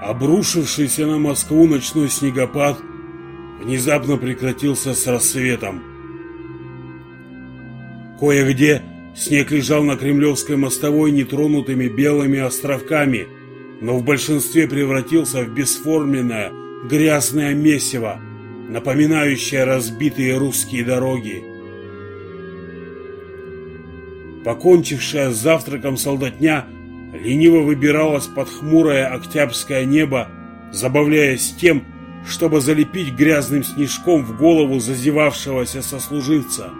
Обрушившийся на Москву ночной снегопад внезапно прекратился с рассветом. Кое-где снег лежал на Кремлевской мостовой нетронутыми белыми островками, но в большинстве превратился в бесформенное грязное месиво, напоминающее разбитые русские дороги. Покончившая с завтраком солдатня лениво выбиралась под хмурое октябрьское небо, забавляясь тем, чтобы залепить грязным снежком в голову зазевавшегося сослуживца.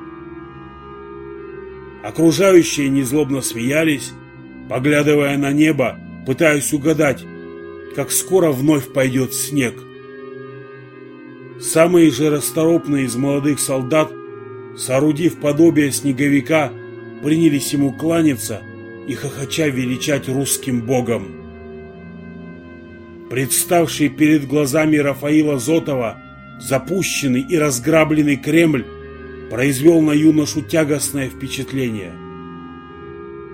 Окружающие незлобно смеялись, поглядывая на небо, пытаясь угадать, как скоро вновь пойдет снег. Самые же расторопные из молодых солдат, соорудив подобие снеговика, принялись ему кланяться и хохоча величать русским богом. Представший перед глазами Рафаила Зотова запущенный и разграбленный Кремль произвел на юношу тягостное впечатление.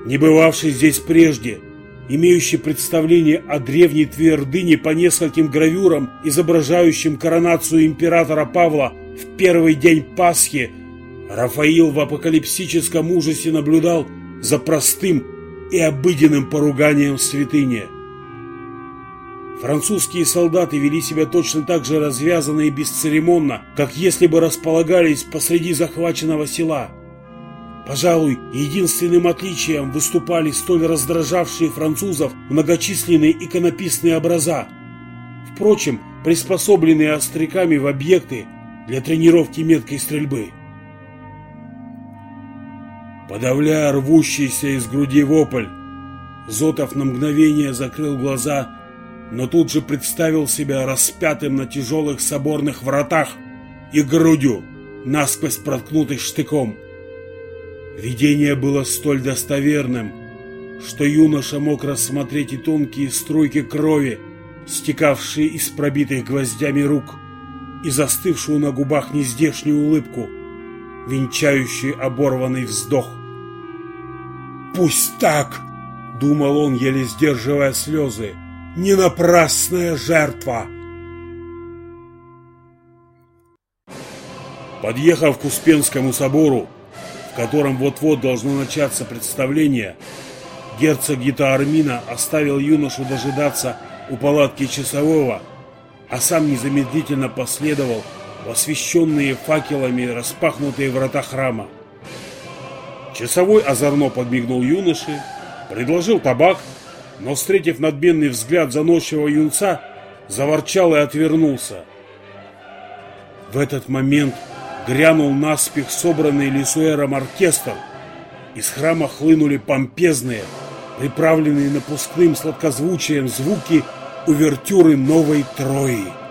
Не бывавший здесь прежде, имеющий представление о древней твердыне по нескольким гравюрам, изображающим коронацию императора Павла в первый день Пасхи, Рафаил в апокалипсическом ужасе наблюдал за простым и обыденным поруганием святыни. Французские солдаты вели себя точно так же развязанно и бесцеремонно, как если бы располагались посреди захваченного села. Пожалуй, единственным отличием выступали столь раздражавшие французов многочисленные иконописные образа, впрочем, приспособленные остряками в объекты для тренировки меткой стрельбы. Подавляя рвущийся из груди вопль, Зотов на мгновение закрыл глаза, но тут же представил себя распятым на тяжелых соборных вратах и грудью, насквозь проткнутой штыком. Видение было столь достоверным, что юноша мог рассмотреть и тонкие струйки крови, стекавшие из пробитых гвоздями рук, и застывшую на губах нездешнюю улыбку – венчающий оборванный вздох. «Пусть так!» — думал он, еле сдерживая слезы. «Не напрасная жертва!» Подъехав к Успенскому собору, в котором вот-вот должно начаться представление, герцог Гита Армина оставил юношу дожидаться у палатки часового, а сам незамедлительно последовал освещенные факелами распахнутые врата храма. Часовой озорно подмигнул юноше, предложил табак, но, встретив надменный взгляд заносчивого юнца, заворчал и отвернулся. В этот момент грянул наспех собранный Лисуэром оркестр. Из храма хлынули помпезные, приправленные напускным сладкозвучием звуки увертюры новой Трои.